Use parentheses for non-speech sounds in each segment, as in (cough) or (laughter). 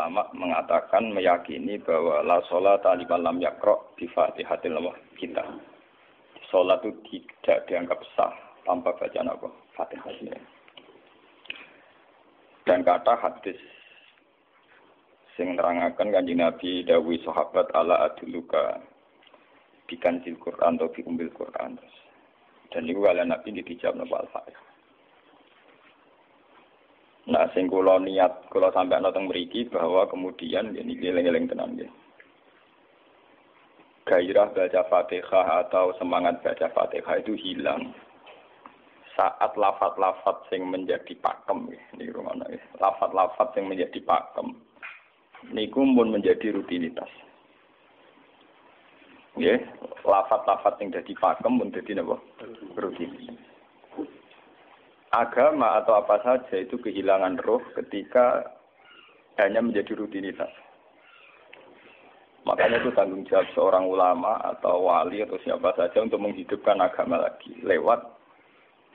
ulama mengatakan meyakini bahwa la sholat liman lam yakro di fatihatil kita. Sholat itu tidak dianggap sah tanpa bacaan apa? Fatihah. Dan kata hadis sing nerangaken kanjeng Nabi dawuh sahabat ala aduluka bikanjil Quran atau bi umbil Quran. Dan itu kalian Nabi dijawab nopo al-Fatihah. Nah, sing kula niat kula sampai nonton mriki bahwa kemudian ini eling-eling tenan nggih. Gairah baca Fatihah atau semangat baca Fatihah itu hilang. Saat lafat-lafat sing menjadi pakem ini rumah lafat-lafat yang menjadi pakem. Niku pun menjadi rutinitas. Ya lafat-lafat yang jadi pakem pun jadi apa rutinitas agama atau apa saja itu kehilangan roh ketika hanya menjadi rutinitas. Makanya itu tanggung jawab seorang ulama atau wali atau siapa saja untuk menghidupkan agama lagi lewat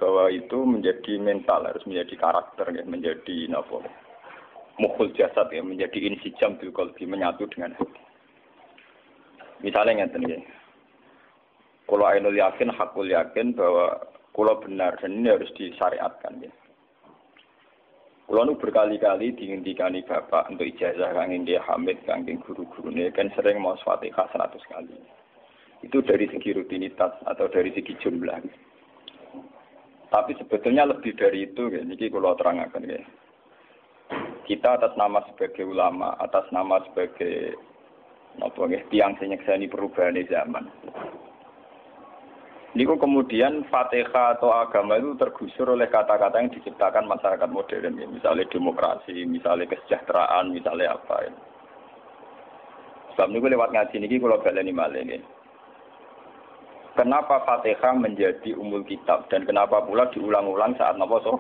bahwa itu menjadi mental harus menjadi karakter ya, menjadi nopo mukul jasad ya menjadi insijam bil qalbi menyatu dengan hati. Misalnya ngeten ya. Kalau ainul yakin, hakul yakin bahwa Kulo benar dan ini harus disyariatkan ya. Kulo nu berkali-kali dihentikan bapak untuk ijazah kangin dia Hamid kangin guru-guru ini kan sering mau fatihah seratus kali. Itu dari segi rutinitas atau dari segi jumlah. Tapi sebetulnya lebih dari itu, ya. ini kalau terangkan ya. Kita atas nama sebagai ulama, atas nama sebagai apa ya, tiang senyekseni perubahan zaman. Niku kemudian Fatihah atau agama itu tergusur oleh kata-kata yang diciptakan masyarakat modern, ya. misalnya demokrasi, misalnya kesejahteraan, misalnya apa. Ya. Sebab niku lewat ngaji niki kalau baleni malih ini. Kenapa Fatihah menjadi umul kitab dan kenapa pula diulang-ulang saat napa so?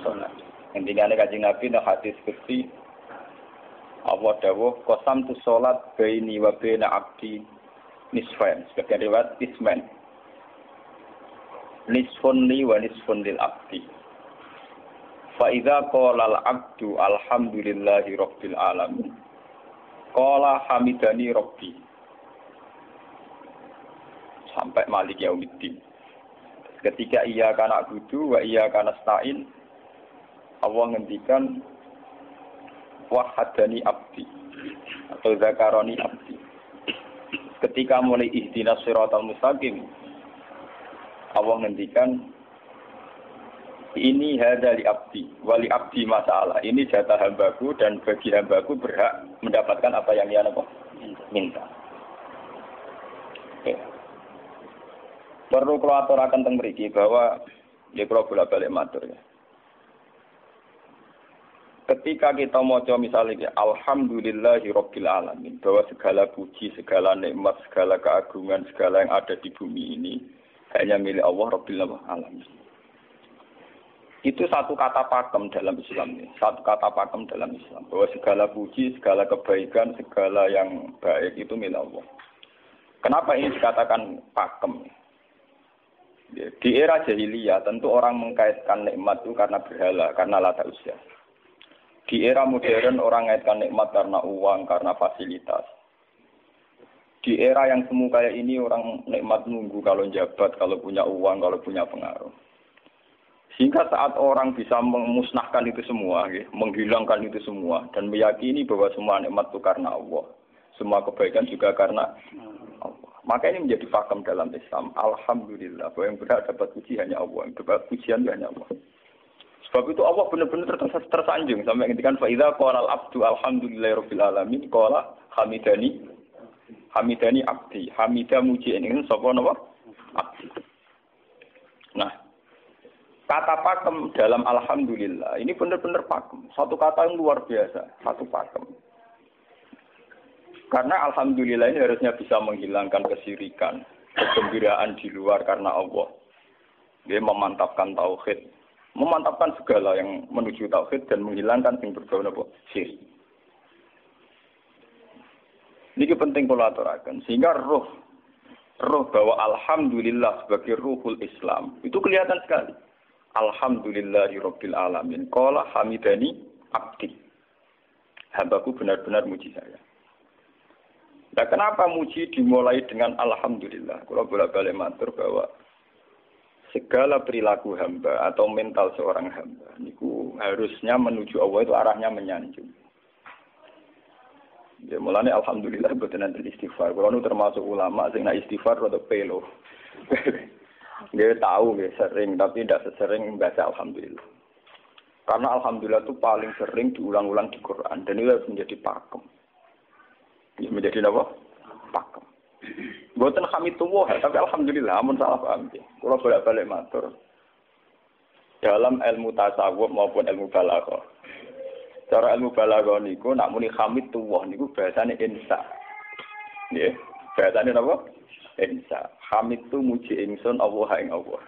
Salat. Intinya kaji Nabi nah hadis seperti Allah dawuh kosam tu salat baini wa baina abdi nisfain. Sebagian riwayat ismen nisfun li wa nisfun lil abdi. Fa idza qala al abdu alhamdulillahi rabbil alamin. Qala hamidani rabbi. Sampai malik yaumiddin. Ketika ia kana abudu wa ia kana stain Allah ngendikan wahadani abdi atau zakaroni abdi. Ketika mulai ihdinas siratal mustaqim, Allah ngendikan ini hadali abdi, wali abdi masalah. Ini jatah hambaku dan bagi hambaku berhak mendapatkan apa yang dia minta. Oke. Perlu kalau aturakan tentang beriki bahwa ya kalau bolak balik matur ya. Ketika kita mau misalnya Alhamdulillahi Rabbil Alamin bahwa segala puji, segala nikmat, segala keagungan, segala yang ada di bumi ini hanya milik Allah Rabbil Alamin. Itu satu kata pakem dalam Islam ini. Satu kata pakem dalam Islam. Bahwa segala puji, segala kebaikan, segala yang baik itu milik Allah. Kenapa ini dikatakan pakem? Di era jahiliyah tentu orang mengkaitkan nikmat itu karena berhala, karena lata usia. Di era modern orang mengaitkan nikmat karena uang, karena fasilitas di era yang semu kayak ini orang nikmat nunggu kalau jabat, kalau punya uang, kalau punya pengaruh. Sehingga saat orang bisa memusnahkan itu semua, menghilangkan itu semua, dan meyakini bahwa semua nikmat itu karena Allah. Semua kebaikan juga karena Allah. Maka ini menjadi pakem dalam Islam. Alhamdulillah, bahwa yang berhak dapat puji hanya Allah, yang dapat pujian hanya Allah. Sebab itu Allah benar-benar tersanjung sampai faida qala al-abdu alhamdulillahirabbil alamin qala hamidani Hamidani abdi. Hamida muji ini sapa napa? Abdi. Nah, kata pakem dalam alhamdulillah ini benar-benar pakem. Satu kata yang luar biasa, satu pakem. Karena alhamdulillah ini harusnya bisa menghilangkan kesirikan, kegembiraan di luar karena Allah. Dia memantapkan tauhid, memantapkan segala yang menuju tauhid dan menghilangkan yang berbau apa? Ini penting kalau aturakan. Sehingga roh roh bahwa alhamdulillah sebagai ruhul Islam itu kelihatan sekali. Alhamdulillahirabbil alamin. Qala hamidani abdi. Hambaku benar-benar muji saya. Nah, kenapa muji dimulai dengan Alhamdulillah? Kalau bolak-balik matur bahwa segala perilaku hamba atau mental seorang hamba, niku harusnya menuju Allah itu arahnya menyanjung. Ya mulane alhamdulillah boten nanti istighfar. Nu termasuk ulama sing nak istighfar rada pelo. dia tahu dia sering tapi tidak sesering baca alhamdulillah. Karena alhamdulillah itu paling sering diulang-ulang di Quran dan itu harus menjadi pakem. Ya menjadi apa? Pakem. Boten hamid tuwah, tapi alhamdulillah amun salah paham. Kalau bolak-balik matur dalam ilmu tasawuf maupun ilmu balaghah Cara ilmu balaghah niku nak muni hamid tuwah niku bahasane insa. Nggih, bahasane napa? Insa. Hamid tu muji ingsun Allah ing Allah.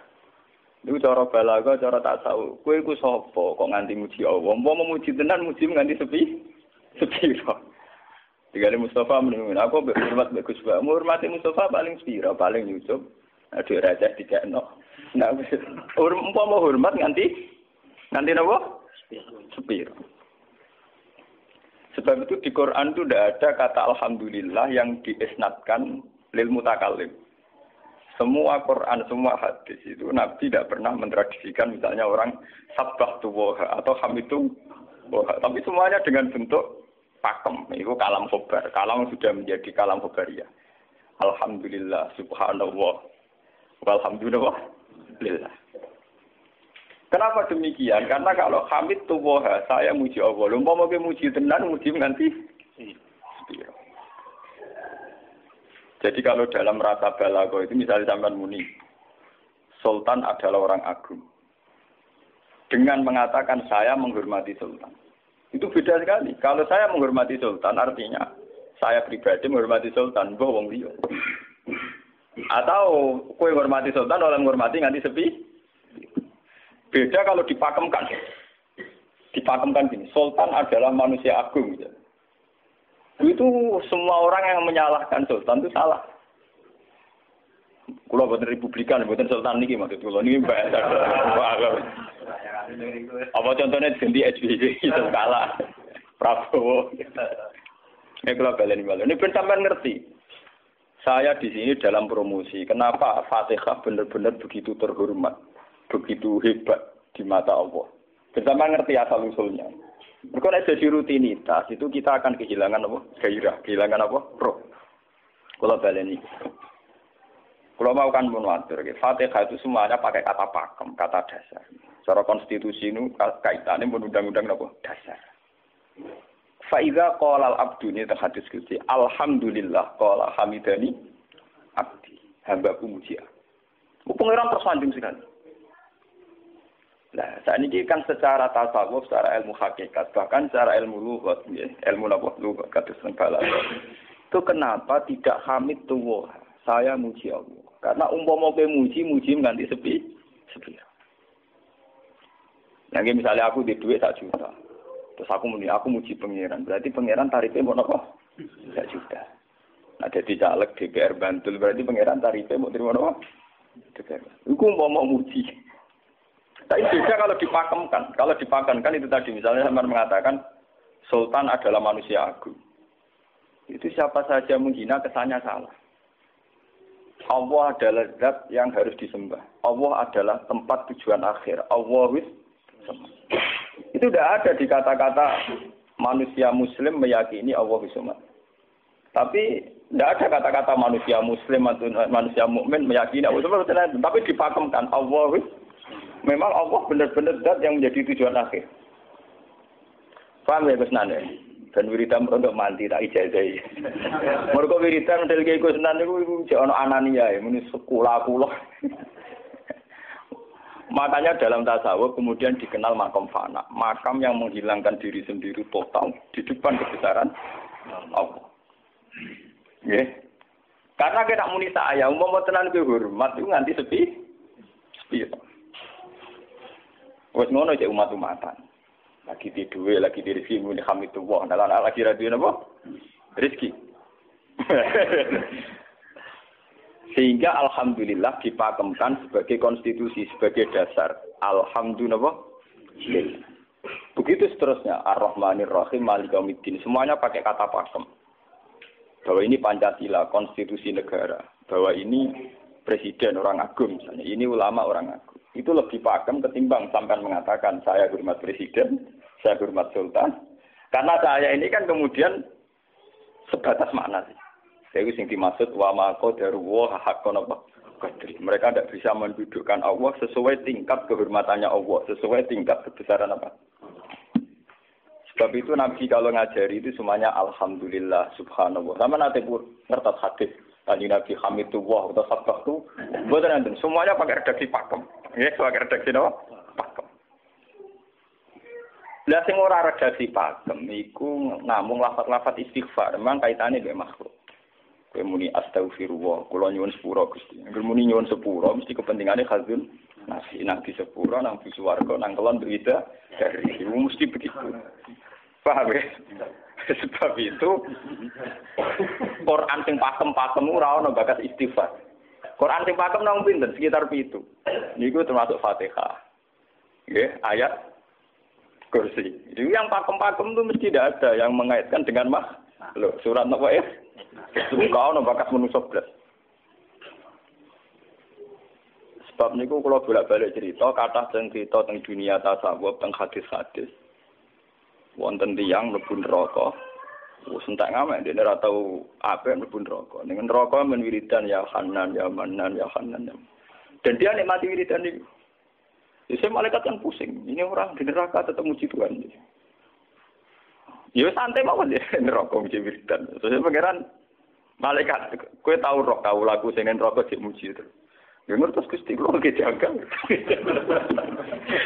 Niku cara balaghah, cara tasawuf. Kowe iku sapa kok nganti muji Allah? Mau memuji tenan muji nganti sepi? Sepi kok. Tinggal Mustafa menunggu. Aku hormat Mbak Gus Pak. Menghormati Mustafa paling spira, paling nyucup. Aduh raja tidak no. Nah, umpama hormat nganti nganti napa? Sepiro. Sebab itu di Quran itu tidak ada kata Alhamdulillah yang diisnatkan lil mutakalim. Semua Quran, semua hadis itu Nabi tidak pernah mentradisikan misalnya orang sabah tuwoha atau hamitu woha. Tapi semuanya dengan bentuk pakem. Itu kalam khobar. Kalam sudah menjadi kalam khobaria. Alhamdulillah, subhanallah, walhamdulillah, lillah. Kenapa demikian? Karena kalau Hamid tuwoha, saya muji Allah. Lumpah mau muji tenan, muji nanti. Jadi kalau dalam rasa balago itu misalnya zaman muni, Sultan adalah orang agung. Dengan mengatakan saya menghormati Sultan. Itu beda sekali. Kalau saya menghormati Sultan artinya saya pribadi menghormati Sultan, bohong dia. Atau kue menghormati Sultan, orang menghormati nganti sepi, Beda kalau dipakemkan. Dipakemkan gini, Sultan adalah manusia agung. Gitu. Itu semua orang yang menyalahkan Sultan itu salah. Kalau buatan Republikan, buatan Sultan ini maksud kalau ini bahasa. Apa contohnya ganti SBY itu kalah. Prabowo. Ini kalau balen. Ini sampai ngerti. Saya di sini dalam promosi. Kenapa Fatihah benar-benar begitu terhormat? Begitu hebat di mata Allah. Bersama ngerti asal usulnya. Berkona jadi rutinitas itu kita akan kehilangan apa? Gairah, kehilangan apa? Roh. Kalau baleni. Kalau mau kan menwatir, Fatihah itu semuanya pakai kata pakem, kata dasar. Secara konstitusi ini kaitannya menundang-undang apa? Dasar. Faiza qala al-abdu ini terhadis kunci. Alhamdulillah qala hamidani abdi. Hambaku muji aku. Pengiran tersanjung sekali. Nah, saat ini kan secara tasawuf, secara ilmu hakikat, bahkan secara ilmu lugat, ya, ilmu apa lugat, kata sengkala. Itu kenapa tidak hamid tuwah? Saya muji Allah. Karena umpama mau muji, muji mengganti sepi, sepi. Yang misalnya aku di duit tak juta, terus aku muni, aku muji pangeran. Berarti pangeran tarifnya mau apa? Tak juta. Nah, jadi caleg DPR Bantul berarti pangeran tarifnya mau terima apa? DPR. Iku mau mau muji. Tapi beda kalau dipakemkan. Kalau dipakemkan itu tadi misalnya sama mengatakan Sultan adalah manusia agung. Itu siapa saja menghina kesannya salah. Allah adalah zat yang harus disembah. Allah adalah tempat tujuan akhir. Allah wis itu tidak ada di kata-kata manusia muslim meyakini Allah wisumat. Tapi tidak ada kata-kata manusia muslim atau manusia mukmin meyakini Allah wisumat. Tapi dipakemkan Allah wis memang Allah benar-benar zat yang menjadi tujuan akhir. Paham ya Gus Nane? Dan wiridan untuk mandi tak ijazah. (laughs) Mereka wiridan model kayak Gus Nane itu ono anania ya, ini sekolah kula. (laughs) Makanya dalam tasawuf kemudian dikenal makam fana, makam yang menghilangkan diri sendiri total di depan kebesaran Allah. Ya. Karena kita muni saya, umpama tenan ke hormat itu nganti sepi, sepi. Wes ngono cek umat-umatan. Lagi di duwe, lagi di rezeki muni hamid wah, nah lagi ra duwe napa? Rezeki. (laughs) Sehingga alhamdulillah dipakemkan sebagai konstitusi, sebagai dasar. Alhamdulillah. Begitu seterusnya, Ar-Rahmanir Rahim, Malikaumiddin. Semuanya pakai kata pakem. Bahwa ini Pancasila, konstitusi negara. Bahwa ini presiden orang agung misalnya. Ini ulama orang agung. Itu lebih pakem ketimbang sampai mengatakan saya hormat presiden, saya hormat sultan. Karena saya ini kan kemudian sebatas makna sih. Saya sing dimaksud wa ma qadaruwa haqqan apa. Mereka tidak bisa mendudukkan Allah sesuai tingkat kehormatannya Allah, sesuai tingkat kebesaran apa. Sebab itu Nabi kalau ngajari itu semuanya Alhamdulillah Subhanallah. Sama nanti pun ngertas hadis. Tadi Nabi Hamidullah atau Sabah itu. Semuanya pakai redaksi pakem. Ya, pakai redaksi apa? Pakem. Lah sing ora redaksi pakem iku namung lafat-lafat istighfar. Memang kaitannya dengan makhluk. Kowe muni astagfirullah, kula nyuwun sepura Gusti. Angger muni nyuwun sepura mesti kepentingane khazun nasi nang di sepura nang di swarga nang kelon berita dari mesti begitu. Paham ya? (laughs) Sebab itu Quran sing pakem-pakem ora ono bakas istighfar. Quran sing pakem nang pinten sekitar pitu. Niku termasuk Fatihah. Nggih, ayat kursi. Itu yang pakem-pakem itu mesti tidak ada yang mengaitkan dengan mah. Loh, surat apa ya? Kau ono bakat manusia belas. Sebab niku kalau bolak-balik cerita, kata tentang cerita tentang dunia tasawuf, tentang hadis-hadis. Wonten tiang mlebu neraka. Wis entek ngamek dene ora tau apik mlebu neraka. Ning neraka men wiridan ya Hanan ya Manan ya Hanan. Dan dia nikmati wiridan itu. Ya, malaikat kan pusing. Ini orang di neraka tetap muji Tuhan. Ya santai mawon ya (laughs) neraka muji wiridan. Terus pangeran Malaikat, kue tahu roh tahu lagu sing rokok cek muji itu. Ya terus Gusti ge jaga. (laughs)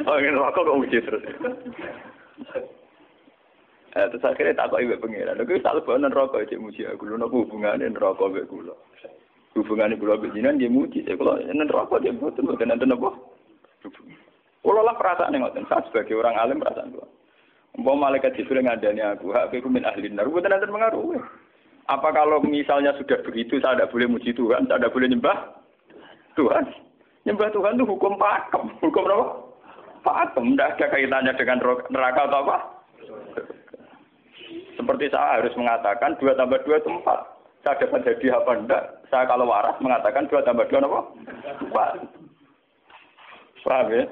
Oh rokok kok muji terus. Eh, terus akhirnya tak kok ibu pengiran. Lalu selalu bawa rokok cek muji aku. Lu nopo hubungannya rokok be kula. Hubungannya kula be jinan dia muji. Saya kula nen rokok dia betul betul nanti nopo. Kula lah perasaan ngoten. Saya sebagai orang alim perasaan kula. Mbak malaikat Jibril ngadani aku, hak aku min ahli nar. Bukan nanti mengaruh. Apa kalau misalnya sudah begitu saya tidak boleh muji Tuhan, saya tidak boleh nyembah Tuhan? Nyembah Tuhan itu hukum pakem. Hukum apa? Pakem. Tidak ada kaitannya dengan neraka atau apa? Seperti saya harus mengatakan dua tambah dua itu empat. Saya dapat jadi apa enggak? Saya kalau waras mengatakan dua tambah dua apa? Empat. Paham ya?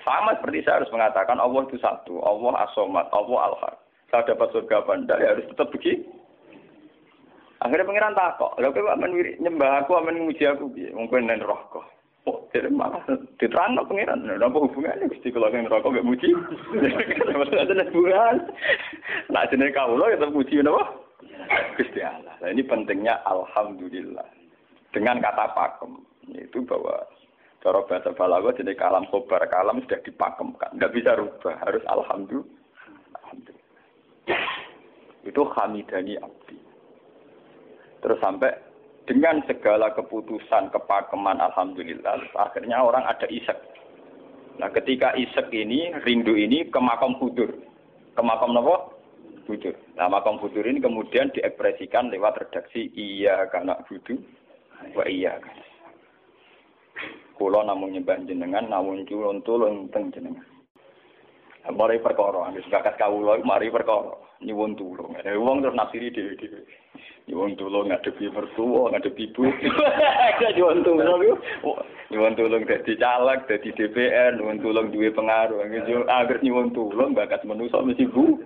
Sama seperti saya harus mengatakan Allah itu satu, Allah asomat, Allah al-haq. Saya dapat surga apa enggak? Ya harus tetap begitu. Akhirnya pangeran takok, lha kowe amen nyembah aku amen muji aku? Mungkin nen kok. Oh, jadi malah diterangno pangeran. Lha apa hubungannya Gusti kula ning neraka mek muji? Ada hubungan. Nah, jenenge kawula ya tetep muji napa? Gusti Allah. Nah, ini pentingnya alhamdulillah. Dengan kata pakem, itu bahwa cara bahasa balaghah jadi kalam khobar kalam sudah dipakemkan. Tidak bisa rubah, harus alhamdulillah. alhamdulillah. Itu hamidani abdi. Terus sampai dengan segala keputusan kepakeman alhamdulillah akhirnya orang ada isek. Nah ketika isek ini rindu ini ke makam hudur. Ke makam apa? Hudur. Nah makam hudur ini kemudian diekspresikan lewat redaksi iya karena hudu wa iya Kulo namun nyembah jenengan namun culon tulung teng jenengan. Mari perkara, wis bakat kawula mari perkara nyuwun tulung. Wong terus nafsiri dhewe-dhewe. Nyuwun tulung ngadepi mertua, ngadepi ibu. (laughs) Nyuwun tulung nyuwun tulung dadi caleg, dadi DPR, nyuwun tulung duwe pengaruh. Agar nyuwun tulung bakat manusa mesti bu.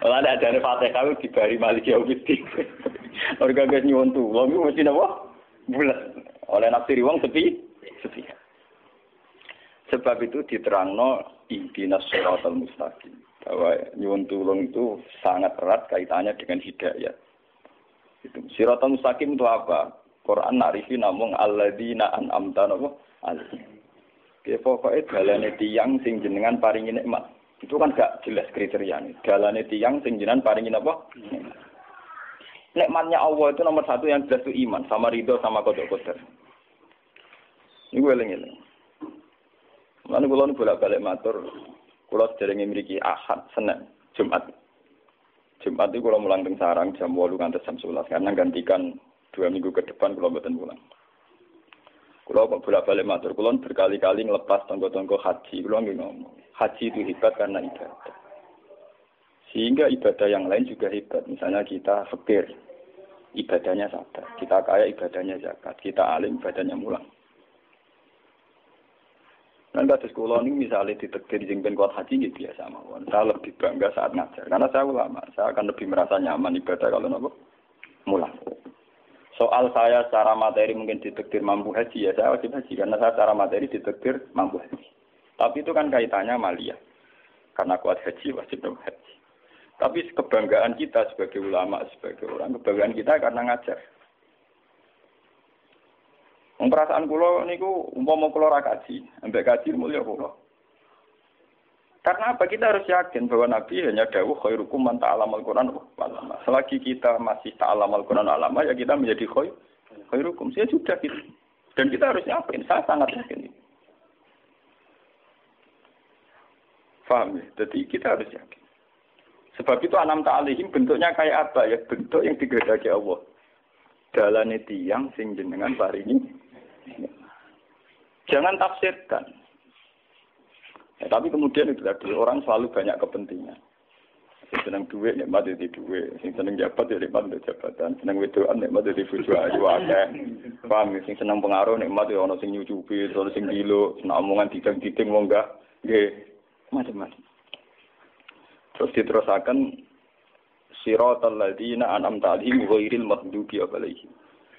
Ora ada dari Fatihah dibari Malik Yaumiddin. Orga (laughs) guys nyuwun tulung mesti napa? Bulan. Oleh nafsiri wong sepi, sepi. Sebab itu diterangno ihdinas siratal mustaqim. Bahwa nyuwun tulung itu sangat erat kaitannya dengan hidayah. Itu siratal mustaqim itu apa? Quran narifi namung alladzina an'amta napa? Oke, pokoknya dalane tiang sing jenengan paringi nikmat. Itu kan gak jelas kriterianya. Dalane tiang sing jenengan paringi apa? Nikmatnya Allah itu nomor satu yang jelas itu iman, sama ridho, sama kodok kodok. Ini gue eling Lalu kalau nu bolak balik matur, kalau sedang memiliki ahad, senin, jumat. Jumat itu kalau mulang teng sarang jam walu ngantos jam sebelas karena gantikan dua minggu ke depan kalau betul pulang. Kulo kok bolak-balik matur, kulo berkali-kali ngelepas tonggo-tonggo haji. Nggih ngomong, haji itu hebat karena ibadah. Sehingga ibadah yang lain juga hebat. Misalnya kita fakir, ibadahnya sabar. Kita kaya, ibadahnya zakat. Kita alim, ibadahnya mulang. Dan kasus kulo ini misalnya ditekir jengben kuat haji gitu biasa mawon. Saya lebih bangga saat ngajar karena saya ulama. Saya akan lebih merasa nyaman ibadah kalau nopo mulang. Soal saya secara materi mungkin ditektir mampu haji ya saya wajib haji karena saya secara materi ditektir mampu haji. Tapi itu kan kaitannya malia. Karena kuat haji wajib haji. Tapi kebanggaan kita sebagai ulama, sebagai orang, kebanggaan kita karena ngajar. Perasaan kulo niku umpama kulo ra kaji, ambek kaji mulia kulo. Karena apa? Kita harus yakin bahwa Nabi hanya dawuh khairukum man ta'allama al-Qur'an walama. Selagi kita masih ta'allama al-Quran alama, ya kita menjadi khair, khairukum. Saya sudah gitu. Dan kita harus yakin. Saya sangat yakin. Faham ya? Jadi kita harus yakin. Sebab itu anam ta'alihim bentuknya kayak apa ya? Bentuk yang digedaki Allah. Dalane tiang sing jenengan paringi. Jangan tafsirkan. Ya, tapi kemudian itu tadi orang selalu banyak kepentingan. Sing seneng duit nikmat di duit, sing seneng jabat ya nikmat di jabatan, seneng wedoan nikmat di bojo ayu akeh. Paham sing seneng pengaruh nikmat ya ana sing nyucupi, ana sing dilo, seneng omongan didang-diding wong enggak nggih macam-macam. Terus diterusakan siratal ladzina an'amta alaihim ghairil maghdubi alaihim.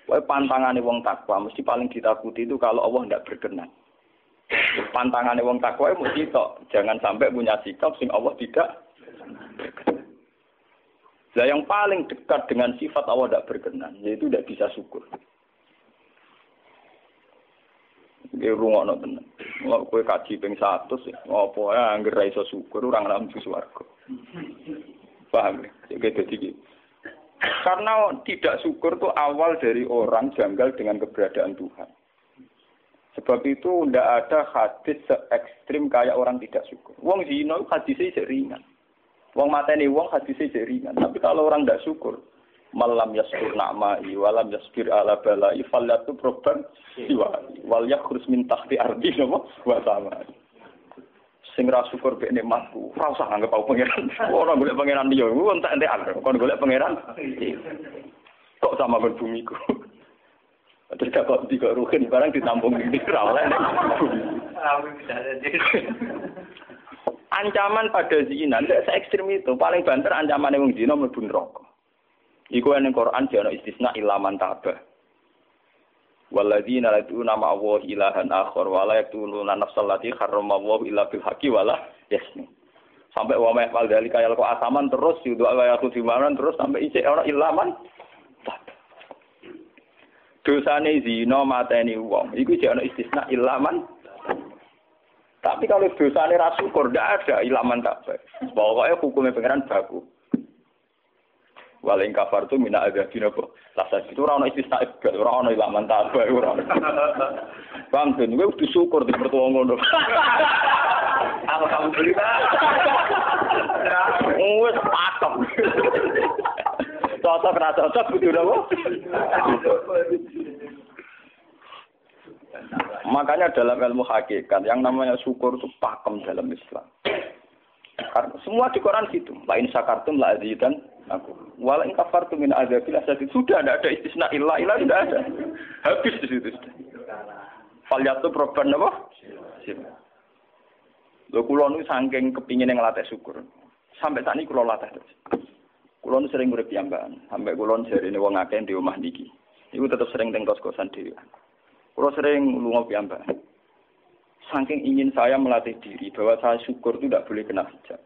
Wae pantangane wong takwa mesti paling ditakuti itu kalau Allah tidak berkenan. Pantangannya wong takwa mesti tok, jangan sampai punya sikap sing Allah tidak Nah yang paling dekat dengan sifat Allah tidak berkenan, yaitu tidak bisa syukur. Ini rumah no tenan. Mau kue kaji peng satu sih, ngopo ya angger iso syukur orang dalam suwargo. Paham ya? Jadi gitu. Karena tidak syukur itu awal dari orang janggal dengan keberadaan Tuhan. Sebab itu tidak ada hadis se ekstrim kayak orang tidak syukur. Wong zina hadisnya ringan. Wong mateni wong hadisnya ringan. Tapi kalau orang tidak syukur, malam yaskur na'mai walam yasbir ala balai fallatu proban siwa wal yakhrus min tahti ardi nama wa sama. Sing ra syukur mek nikmatku, ora usah anggap aku pangeran. Ora golek pangeran liya, entek entekan. Kon golek pangeran. Kok sama berbumiku. (laughs) Terus gak kok tiga rukin barang ditampung di oleh (laughs) Ancaman pada zina tidak se ekstrim itu. Paling banter ancaman yang zina mlebu neraka. Iku yang Quran jono istisna ilaman tabah. Walladzina nama Allah ilahan akhar wa la yaqtuluna nafsal lati harrama Allah bil haqqi wa la yasmi. Sampai wa ma yaqal dalika yalqa asaman terus yudu wa yaqul terus sampai isi orang ilaman dosane zina mateni wong. Iku jek ana istisna ilaman tapi kalau dosane ra syukur ndak ada ilaman tak baik pokoknya hukumnya pangeran baku Waling kafar tu mina ada dina kok. Lasa itu orang istisna ibad, orang orang ilaman tabah, orang. Bang, tuh gue udah syukur di pertua ngono. Alhamdulillah. Wes patok. Cocok ra cocok kudu napa? Makanya dalam ilmu hakikat yang namanya syukur itu pakem dalam Islam. Karena semua di Quran gitu. Lain sakartum la azidan aku. Wala in kafartum min azabil asadi. Sudah tidak ada istisna illa illa tidak ada. Habis di situ sudah. Falyatu proban apa? Lho kula nu saking kepingin ngelatih syukur. Sampai saat ini kula latih terus. Kulon sering urip piyambakan, sampai kulon ini wong akeh di omah niki. Iku tetap sering teng kos-kosan dhewe. Kulo sering lunga piyambakan. Saking ingin saya melatih diri bahwa saya syukur itu tidak boleh kena hijab.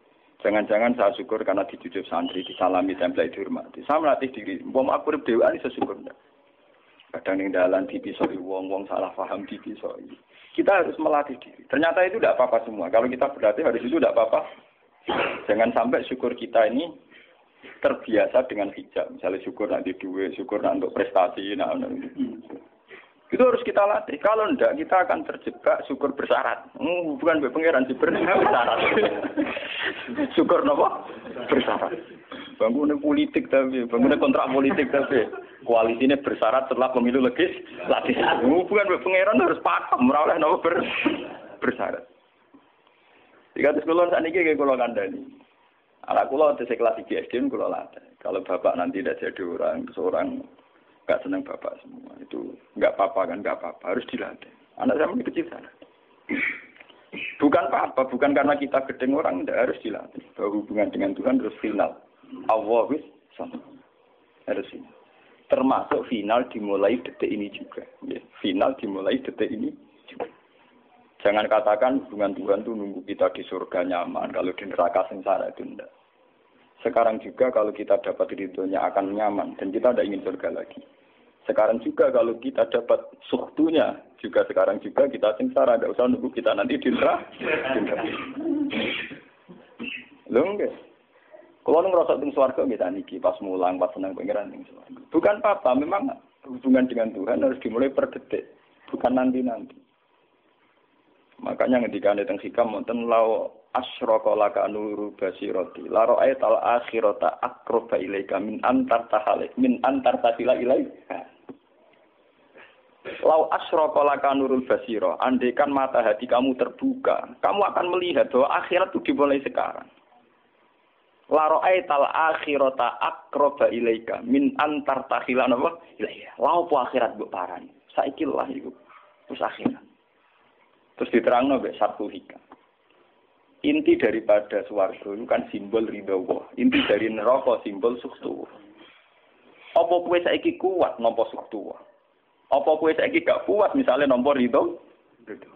Jangan-jangan saya syukur karena dijujuk santri, disalami, tempel dihormati. Saya melatih diri. Wong aku urip dhewe ini syukur ndak. Kadang ning dalan dipisoi wong-wong salah paham dipisoi. Kita harus melatih diri. Ternyata itu tidak apa-apa semua. Kalau kita berlatih harus itu tidak apa-apa. Jangan sampai syukur kita ini terbiasa dengan hijab. Misalnya syukur nanti duit, syukur nanti untuk prestasi. Nah, nah, itu harus kita latih. Kalau enggak, kita akan terjebak syukur bersyarat. Hmm, bukan pangeran sih (laughs) bersyarat. syukur nopo bersyarat. Bangunnya politik tapi, bangunnya kontrak politik tapi. koalisi ini bersyarat setelah pemilu legis latihan hubungan pangeran harus pakem oleh nopo ber, bersyarat jika terus kulon saat ini kayak kulon kandani anak kulon itu kelas 3 SD latih kalau bapak nanti tidak jadi orang seorang nggak senang bapak semua itu nggak apa-apa kan nggak apa-apa harus dilatih anak saya masih kecil sana bukan apa-apa bukan karena kita gedeng orang tidak harus dilatih bahwa hubungan dengan Tuhan harus final Allah sama harus final termasuk final dimulai detik ini juga. Ya, final dimulai detik ini juga. Jangan katakan hubungan Tuhan itu nunggu kita di surga nyaman, kalau di neraka sengsara itu enggak. Sekarang juga kalau kita dapat ridhonya akan nyaman, dan kita tidak ingin surga lagi. Sekarang juga kalau kita dapat suktunya, juga sekarang juga kita sengsara, tidak usah nunggu kita nanti di neraka. Loh enggak? Kalau ngerasa teng swarga kita niki pas mulang pas senang swarga. Bukan apa, memang hubungan dengan Tuhan harus dimulai per detik, bukan nanti-nanti. Makanya ketika ada teng hikam wonten lau asyraka laka nuru basirati la ra'ait al akhirata aqraba ilaika min antar tahalik min antar tasila ilaika. Lau asyraka laka nurul basira, andaikan mata hati kamu terbuka, kamu akan melihat bahwa akhirat itu dimulai sekarang. Laro aital akhirata akroba ilaika min antar takhilan apa? Ilaiya. Lau po akhirat bu parani. Saiki lah iku. Terus akhirat. Terus diterang nabe satu hikam. Inti daripada suarga itu kan simbol ridho Allah. Inti dari neraka simbol suktu. Apa kue saiki kuat nompo suktu? Apa kue saiki gak kuat misalnya ridho? Ridho.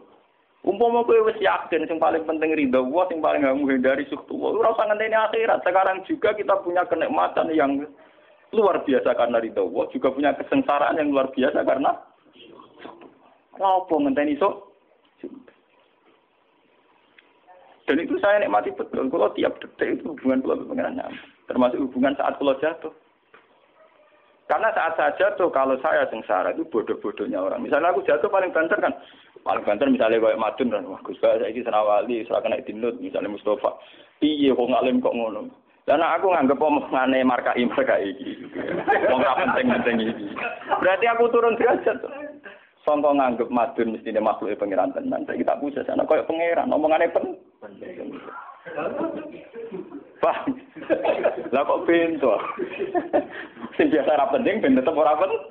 Umpama kowe wis yakin sing paling penting ridho Allah, sing paling gak menghindari suktu Allah. Ora usah ngenteni akhirat. Sekarang juga kita punya kenikmatan yang luar biasa karena ridho Allah, juga punya kesengsaraan yang luar biasa karena apa ngenteni sok? Dan itu saya nikmati betul. Kalau tiap detik itu hubungan kalau pengiran Termasuk hubungan saat kalau jatuh. Karena saat saya jatuh, kalau saya sengsara itu bodoh-bodohnya orang. Misalnya aku jatuh paling banter kan, paling banter misalnya kayak Madun kan, wah Gus saya ini senawali, serah kena dinut, misalnya Mustafa. Iya kok ngalim kok ngono. Karena aku nganggep omongane markai markai iki. Wong penting-penting iki. Berarti aku turun derajat. Songko nganggep madun mesti ini makhluk pengiran tenan. Saya kita pusat sana pengiran, omongannya pen. Pak, lah kok pintu? Sing biasa ora penting ben tetep ora penting.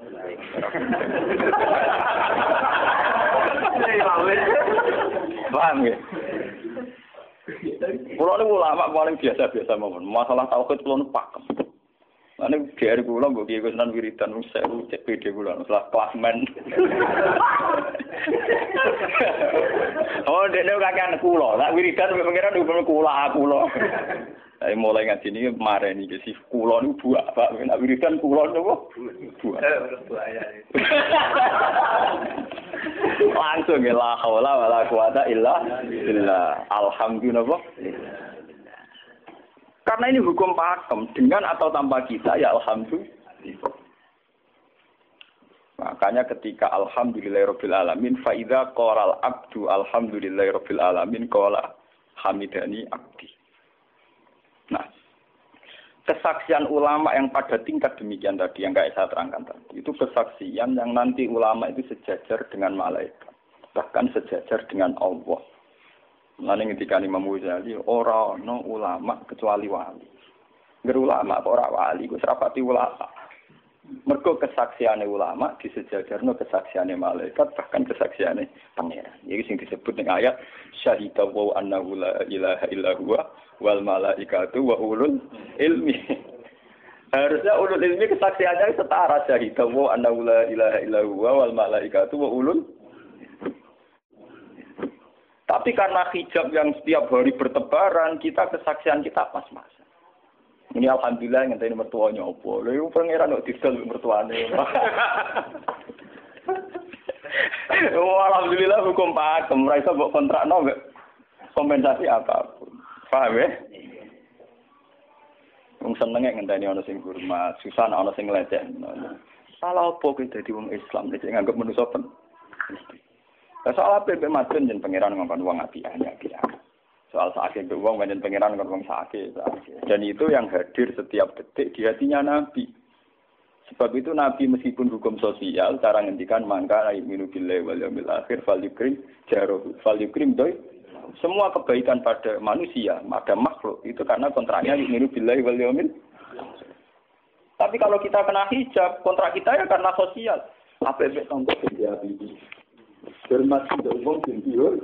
Paham ya? Kulo niku ulama paling biasa-biasa mawon. Masalah tauhid kulo pakem. Ane GR kula mbok kiye Gusnan wiridan wis sewu cek PD kula setelah klasmen. oh, dene kakean kula. Lah wiridan pengiran duwe kula kula. Saya mulai ngaji ini kemarin nih si kula nih buah pak, nak wiridan kula nih buah. (laughs) Langsung ya la haula wala quwata illa billah. Alhamdulillah. Karena ini hukum pakem dengan atau tanpa kita ya alhamdulillah. Makanya ketika alhamdulillahirabbil alamin fa idza qala al abdu alhamdulillahirabbil alamin qala hamidani abdi. Nah, kesaksian ulama yang pada tingkat demikian tadi yang kayak saya terangkan tadi itu kesaksian yang nanti ulama itu sejajar dengan malaikat bahkan sejajar dengan Allah. Nanti ketika Imam Ghazali orang no ulama kecuali wali. Nggak ulama apa orang wali, gue serapati ulama. Mergo kesaksiannya ulama disejajarno kesaksiannya malaikat bahkan kesaksiannya pangeran. Jadi sing disebut dengan ayat syahida wa annahu la ilaha illa huwa wal malaikatu wa ulul ilmi. Harusnya ulul ilmi kesaksiannya setara syahida wa annahu la ilaha illa huwa wal malaikatu wa ulul tapi karena hijab yang setiap hari bertebaran, kita kesaksian kita pas-pas. Ini alhamdulillah yang tadi mertuanya opo. Lalu pangeran kok tidak mertuanya. (laughs) oh, alhamdulillah hukum pakem. Mereka buat kontrak no kompensasi apa pun. Paham ya? Wong senenge ngenteni ana sing hormat, susah ana sing leceh. Salah apa kita di wong Islam nek nganggep manusa pen. Soal apa yang madun dan pangeran ngomong uang api hanya kira soal sakit uang dan pangeran ngomong sakit dan itu yang hadir setiap detik di hatinya Nabi Sebab itu Nabi meskipun hukum sosial, cara ngendikan mangka minu billahi wal yawmil akhir fal yukrim jarohu fal yukrim doi. Semua kebaikan pada manusia, pada makhluk itu karena kontraknya minu billahi wal yawmil tapi kalau kita kena hijab, kontrak kita ya karena sosial. Apa yang contoh dia ini? Hormat tidak umum sendiri.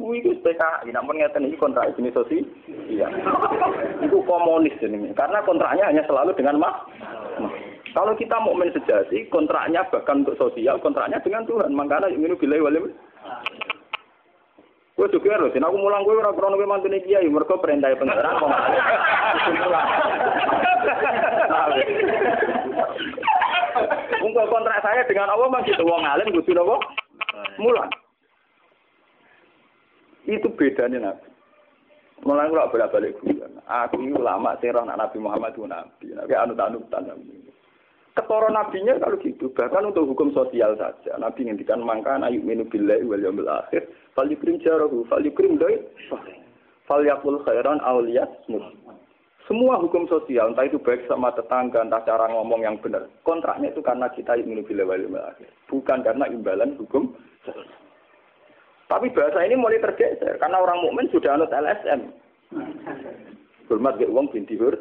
Wih, itu PKI, namun ngeten ini kontrak jenis sosial. Iya. Itu komunis ini. Karena kontraknya hanya selalu dengan mak. Kalau kita mau sejati, kontraknya bahkan untuk sosial, kontraknya dengan Tuhan. Makanya ini bila walim. Gue juga harus, aku mulang gue orang krono mantu nih kiai, mereka perintah pengeran kok Untuk kontrak saya dengan Allah masih tuh wong alim kudu napa? Mulang. Itu bedanya Nabi. Mulai kalau bolak-balik gue, aku ini ulama sih Nabi Muhammad itu Nabi, Nabi anut-anutan Nabi. Ketoro nabinya kalau gitu, bahkan untuk hukum sosial saja. Nabi ngendikan mangka ayu minu billahi wal yawmil akhir, fal yukrim jarahu, fal yukrim doi, fal yakul khairan awliyat Semua hukum sosial, entah itu baik sama tetangga, entah cara ngomong yang benar. Kontraknya itu karena kita minu billahi wal yawmil akhir. Bukan karena imbalan hukum sosial. Tapi bahasa ini mulai tergeser, karena orang mukmin sudah anut LSM. Hormat ke uang binti hur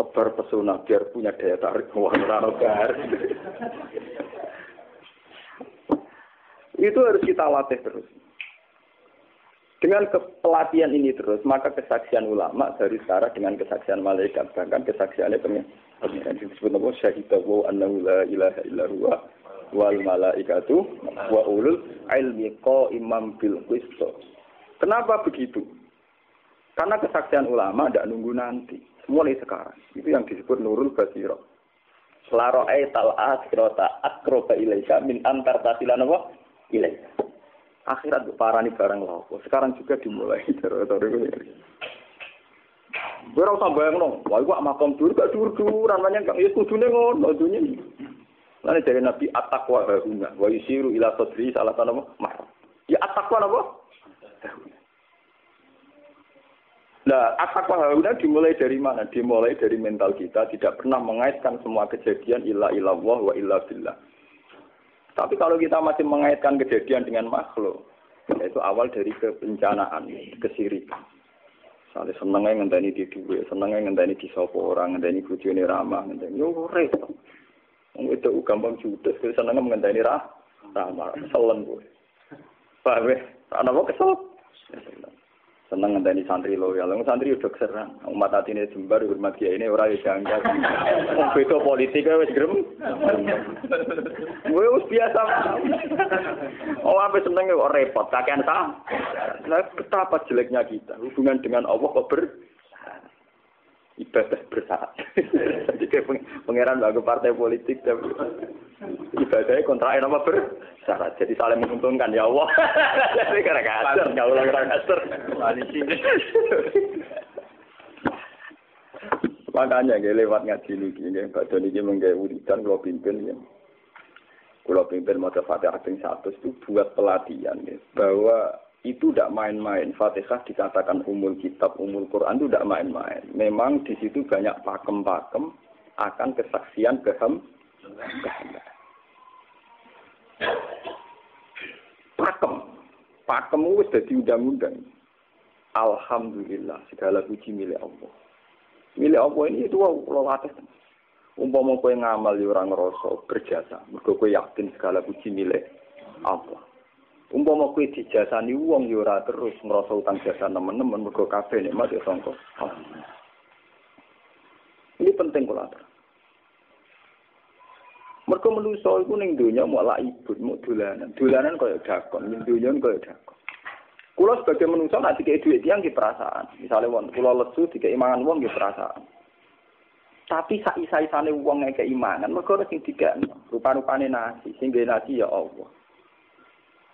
tebar pesona biar punya daya tarik. Wah itu harus kita latih terus. Dengan kepelatihan ini terus maka kesaksian ulama dari sekarang dengan kesaksian malaikat bahkan kesaksiannya pengiran disebut nama syahidahu annahu la ilaha illa huwa wal malaikatu wa ulul ilmi imam bil Kenapa begitu? Karena kesaksian ulama tidak nunggu nanti mulai sekarang. Itu yang disebut nurul basiro. Selaro tal akhirata akroba ilaika min antar tasilan apa? Ilaika. Akhirat parani barang lopo. Sekarang juga dimulai (laughs) terus Gue rasa bayang dong, wah gue makam dur, gak dur duran, banyak yang ya kudune ngono ini. Lalu dari Nabi atakwa bahuna, wa yusiru ila sodri salah satu apa? Ya atakwa apa? Nah, atakwa hauna dimulai dari mana? Dimulai dari mental kita, tidak pernah mengaitkan semua kejadian illa illallah wa illa billah. Tapi kalau kita masih mengaitkan kejadian dengan makhluk, itu awal dari kebencanaan, kesirikan. Soalnya senengnya ngenteni di duwe, senengnya ngenteni di sopo orang, ngenteni bujune ramah, ngenteni yo repot. Itu gampang judes, senengnya ngenteni rah, ramah, selen gue. Paham ya? Anak kesel? seneng ngenteni santri loyal. Wong santri udah keserang. Umat hati ini jembar hormat kiai ini ora ya janggal. Beda politik wis grem. Wis biasa. Oh apa seneng kok repot kakean ta. Lah betapa jeleknya kita hubungan dengan Allah kok ber ibadah bersyarat. (laughs) Jadi pangeran bagi partai politik tapi ibadahnya kontraknya nama bersyarat. Jadi saling menguntungkan ya Allah. (laughs) Jadi karena kasar, nggak ulang karena kasar. (laughs) Makanya nggak lewat ngaji nggih Mbak Doni iki menggawe wiridan kula pimpin ya. Kula pimpin maca Fatihah 100 itu buat pelatihan ya, bahwa itu tidak main-main. Fatihah dikatakan umul kitab, umul Quran itu tidak main-main. Memang di situ banyak pakem-pakem akan kesaksian keham Pakem. Pakem itu sudah undang-undang. Alhamdulillah, segala puji milik Allah. Milik Allah ini itu Allah atas. Umpama kowe ngamal ya orang ngerasa berjasa, mergo kowe yakin segala puji milik Allah. Umpama kuwi dijasani wong ya ora terus ngrasa utang jasa nemen-nemen mergo kabeh nikmat ya sangka. Ini penting kula atur. Mergo manusa iku ning donya mau lak ibu, mau dolanan. Dolanan kaya dakon, ning donya kaya dakon. Kula sebagai manusa nek dikek dhuwit tiyang nggih perasaan. Misale wong kula lesu dikek imangan wong nggih perasaan. Tapi sak isa-isane wong ngekek imangan, mergo sing dikek rupa-rupane nasi, sing nasi ya Allah.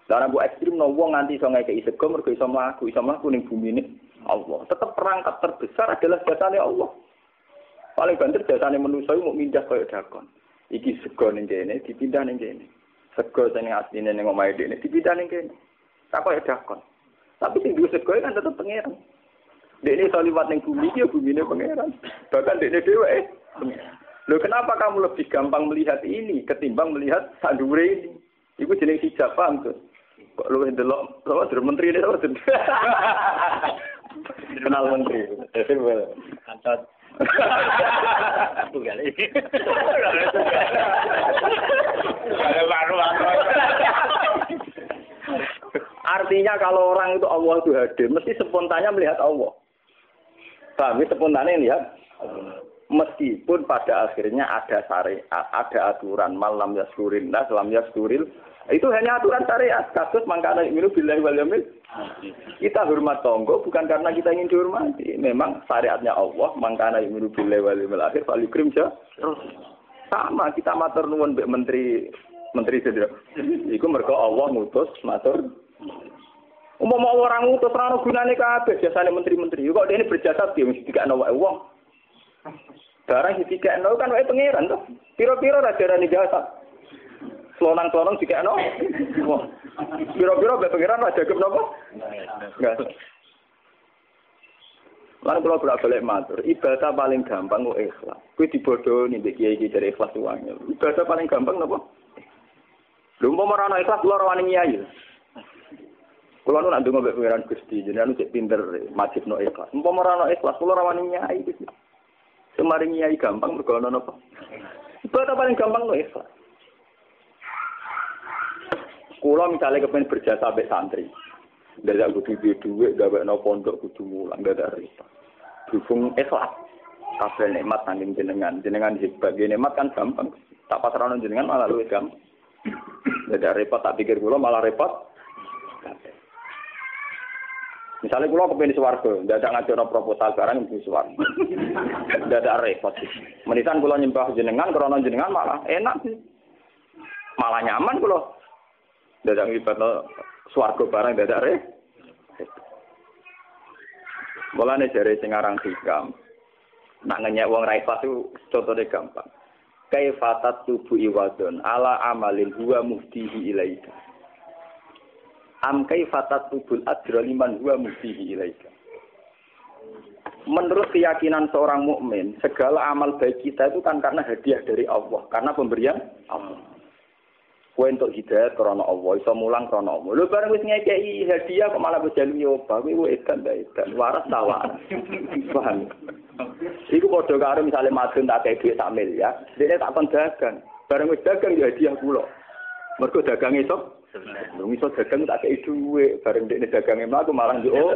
Lah bu ekstrim no wong nganti iso ngekeki sego mergo iso mlaku, iso mlaku ning bumi ini Allah. Tetap perangkat terbesar adalah jasane Allah. Paling banter jasane manusa mau mindah kaya dakon. Iki sego ning kene dipindah ning kene. Sego sing asline ning omahe dene dipindah ning kene. Tak kaya dakon. Tapi sing duwe sego kan tetep pangeran. Dene iso liwat ning bumi iki ya bumi ini pangeran. Bahkan dene dhewe eh. Loh kenapa kamu lebih gampang melihat ini ketimbang melihat sandure ini? Iku jenis hijab paham tuh. Kok lu delok sama dari menteri ini sama (laughs) Kenal menteri. Kantor. (laughs) Tunggal ini. Baru Artinya kalau orang itu Allah itu hadir, mesti spontannya melihat Allah. Paham? Spontannya lihat meskipun pada akhirnya ada syariat, ada aturan malam yaskurin nah selam yaskuril itu hanya aturan syariat. Kasus mangkana imilu billahi wal yamil kita hormat tonggo bukan karena kita ingin dihormati. Memang syariatnya Allah mangkana imilu billahi wal yamil akhir fal yukrim sama kita matur nuwun mbek menteri menteri sedher iku mergo Allah ngutus matur. Umpama orang ngutus ora gunane kabeh. Jasane menteri-menteri kok ini berjasa piye mesti dikakno wae wong. Barang nol kan wae pangeran tuh. Piro-piro ra darani jasa. Selonang-selonang. Wah. Piro-piro bae pangeran ra jagep napa? Enggak. Lalu kalau bolak balik matur, ibadah paling gampang kok ikhlas. Kue dibodoh nih, kiai kiai dari ikhlas uangnya. Ibadah paling gampang apa? Lu mau merana ikhlas, lu rawani nyai. Kalau nu nanti ngobek pengiran gusti, jadi anu cek pinter, masif no ikhlas. Mau merana ikhlas, lu rawani nyai. Kemarin nyai gampang ana napa? Ibadah paling gampang lho ikhlas. Kula misalnya kepengen berjasa sampai santri. Dadak kudu duwe dhuwit gawe no pondok kudu mulang dadak repot. Dukung ikhlas. Kabeh nikmat saking jenengan, jenengan hebat. Nikmat kan gampang. Tak pasrahno jenengan malah luwih gampang. Dadak repot tak pikir kula malah repot. Misalnya kalau kepengen suwargo, tidak ada ngajar proposal barang di suwargo, tidak ada repot. Menisan kalau nyembah jenengan, krono jenengan malah enak sih, malah nyaman kalau tidak ada ngibat suwargo barang ada repot. Mulane jare sing aran hikam. Nak ngenyek wong ra ikhlas itu contohnya gampang. Kaifatat tubuh iwadon ala amalin huwa muftihi ilaika am kaifatat tubul ajra liman huwa muftihi ilaika. Menurut keyakinan seorang mukmin, segala amal baik kita itu kan karena hadiah dari Allah, karena pemberian Allah. Kue untuk hidayah karena Allah, iso mulang karena Allah. Lu bareng wis ngekei hadiah kok malah berjalan nyoba, edan ta edan, waras ta waras. (laughs) Paham? Iku padha karo misale madun tak kei dhuwit sak miliar, dene tak kon dagang. Bareng wis dagang ya hadiah kula. Mergo dagang iso Lu iso dagang tak kei dhuwit, bareng dekne dagange mlaku malah yo. Oh,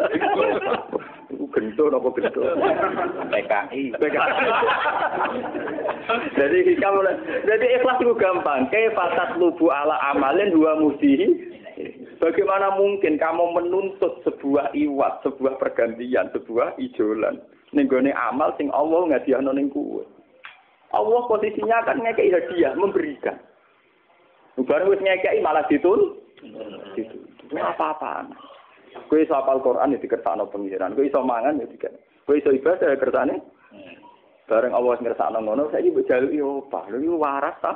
(laughs) iku gento napa gento? PKI. (laughs) Jadi kamu jadi ikhlas itu gampang. Kayak fatat lubu ala amalin dua musihi. Bagaimana mungkin kamu menuntut sebuah iwat, sebuah pergantian, sebuah ijolan. Nenggone amal sing Allah ngadiahno ning kuwe. Allah posisinya kan ngekei hadiah, memberikan. Barang wis ngekei malah. Ditul. Itu apa-apaan. Kowe iso apal Quran ya dikersakno pengiran. Kowe iso mangan ya dikene. Kowe iso ibadah ya kersane. Bareng Allah ngersakno ngono, mbok jaluki opah. Lho iki waras ta?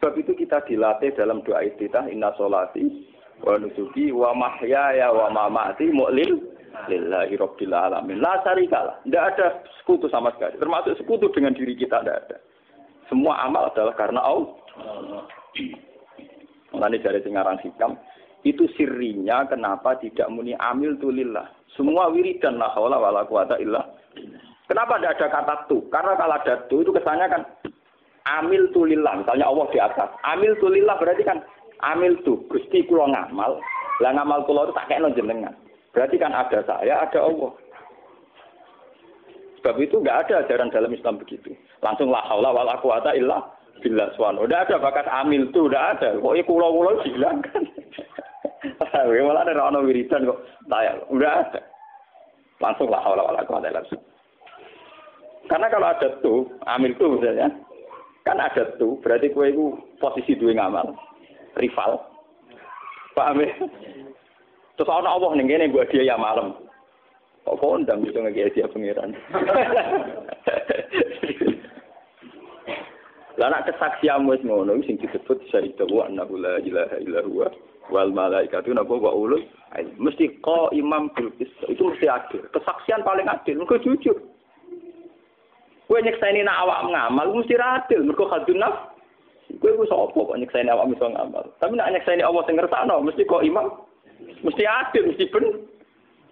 Sebab itu kita dilatih dalam doa istitah inna solati wa nusuki wa mahyaya wa mamati mu'lil lillahi rabbil alamin. La syarikalah. Tidak ada sekutu sama sekali. Termasuk sekutu dengan diri kita tidak ada. Semua amal adalah karena Allah. Mengenai dari singaran hikam, itu sirinya kenapa tidak muni amil tulillah. Semua wiridan la haula wala quwata illa. Kenapa tidak ada kata tu? Karena kalau ada tu itu kesannya kan amil tulillah. Misalnya Allah di atas. Amil tulillah berarti kan amil tu. Gusti kulo ngamal. Lah ngamal kulo itu tak kayak jenengan. Berarti kan ada saya, ada Allah. Sebab itu nggak ada ajaran dalam Islam begitu. Langsung la haula wala quwata illa billah. Udah ada bakat amil tuh, udah ada. Kok kulo-kulo bilang kan. (laughs) Malah ada orang wiridan kok tayang. Udah ada. Langsung la haula wala quwata illa Karena kalau ada tuh, amil tuh misalnya, kan ada tuh, berarti kue itu posisi dua ngamal, rival. Paham ya? Terus ana Allah ning kene buat dia ya malam. Kok kondang bisa ngeki dia pangeran. (laughs) Lah nak kesaksian wis ngono sing disebut syahida wa annahu la ilaha illa huwa wal malaikatu napa wa ulul mesti ko imam bil itu mesti adil. Kesaksian paling adil, engko jujur. Kowe nyekseni nak awak ngamal mesti radil mergo khadun naf. Kowe ku sapa kok nyekseni awak iso ngamal. Tapi nak nyekseni Allah sing ngersakno mesti kok imam mesti adil mesti ben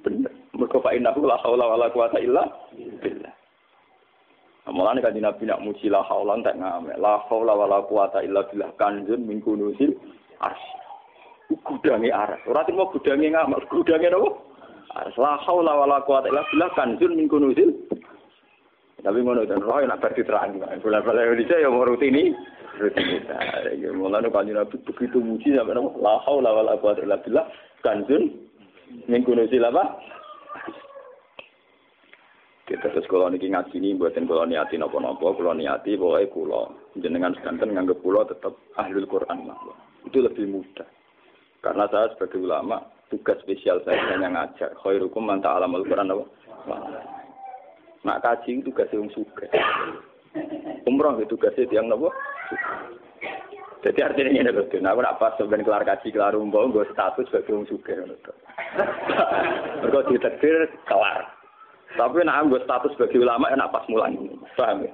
bener. Mergo fa innahu la haula wala quwata illa billah. Mulane kan Nabi nak muji la haula tak ngame. La haula wala quwata illa billah kanjun min kunusil ars. Gudange aras. Ora timo gudange ngamal, gudange napa? Aras la haula wala quwata illa billah kanjun min kunusil tapi ngono dan roh nak bar diterang. Bola-bola Indonesia yang mau rutini rutinitas. Ya mulane kan Nabi begitu muji sampai nama la haula wala quwata illa billah apa? Kita terus kalau niki ngaji ini buatin kalau niati nopo nopo, kalau niati pokoknya kulo jenengan sekanten nganggep kulo tetap ahlul Quran. Itu lebih mudah. Karena saya sebagai ulama tugas spesial saya hanya ngajar. Khairukum man ta'alamul Quran apa? Nak kaji itu tugas yang suka. Umroh itu tugasnya tiang nopo. Jadi artinya ini loh, nah aku nak pas sebenarnya kelar kaji kelar umroh, gue status sebagai orang suka. Mereka ditetir kelar. Tapi nak gue status sebagai ulama, enak pas mulan. Paham ya?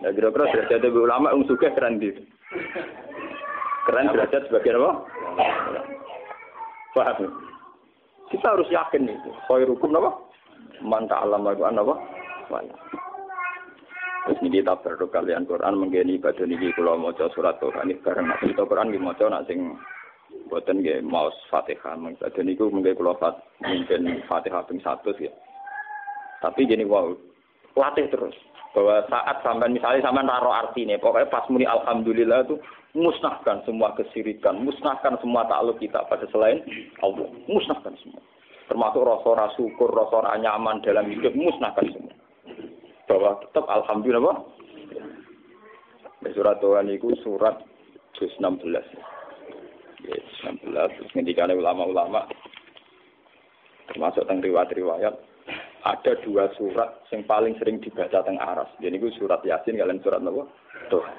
Ya kira-kira sebagai ulama, orang suka keren di. Keren derajat sebagai apa? Paham ya? Kita harus yakin itu. Khairukum apa? Manta alam aku apa? Wala. Terus ini kita berdoa kalian Quran menggeni ini kalau mau surat Tuhan ini bareng nak cerita Quran ini mau nak sing buatan gak mau fatihah. Ibadah ini mungkin kalau fat mungkin fatihah ping satu ya. Tapi gini wow latih terus. Bahwa saat sampai misalnya sampai naro artinya pokoknya pas muni alhamdulillah itu musnahkan semua kesirikan musnahkan semua takluk kita pada selain Allah. Musnahkan semua. Termasuk rasa syukur rasa nyaman dalam hidup musnahkan semua bahwa tetap alhamdulillah surat Tuhan itu surat juz 16 ya, 16 terus ngendikane ulama-ulama termasuk tentang riwayat-riwayat ada dua surat yang paling sering dibaca teng aras. Jadi itu surat Yasin kalian surat apa? Tuhan.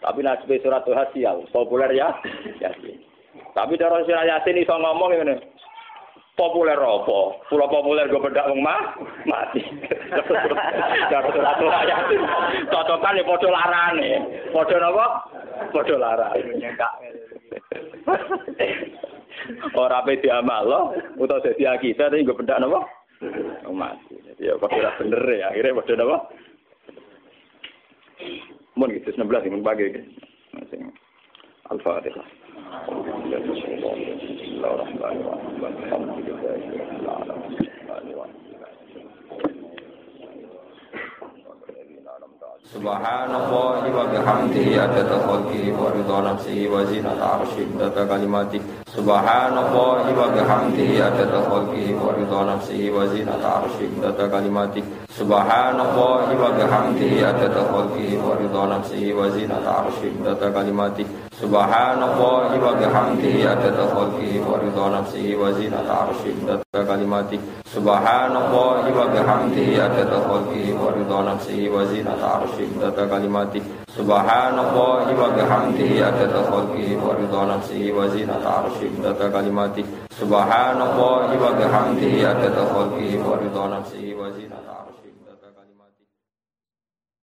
Tapi nasib surat Tuhan sial, populer ya Yasin. Tapi cara surat Yasin iso ngomong ini populer apa? Pulau populer gue bedak wong mah mati. Cara surat yasin. Cocokan ya padha larane. Padha napa? Padha larane. Ora pe diamal utawa dadi akidah tapi gue bedak napa? Mati. Ya ora bener ya. Akhirnya padha napa? Mun gitu 16 mun bagi. Al-Fatihah. Subhanallah wa bihamdihi adada khalqihi wa ridha nafsihi wa zinata arsyihi adada kalimati. Subhanallah wa bihamdihi adada khalqihi wa ridha nafsihi wa zinata arsyihi adada kalimati Subhanallah wa bihamdihi adada khalqihi wa ridha nafsihi wa zinata arsyihi adada kalimati Subhanallah wa bihamdihi adada khalqihi wa ridha nafsihi wa zinata arsyihi adada kalimati Subhanallah wa bihamdihi adada khalqihi wa ridha nafsihi wa zinata arsyihi adada kalimati Subhanallah wa bihamdihi adada khalqihi wa ridha nafsihi wa zinata arsyihi adada kalimati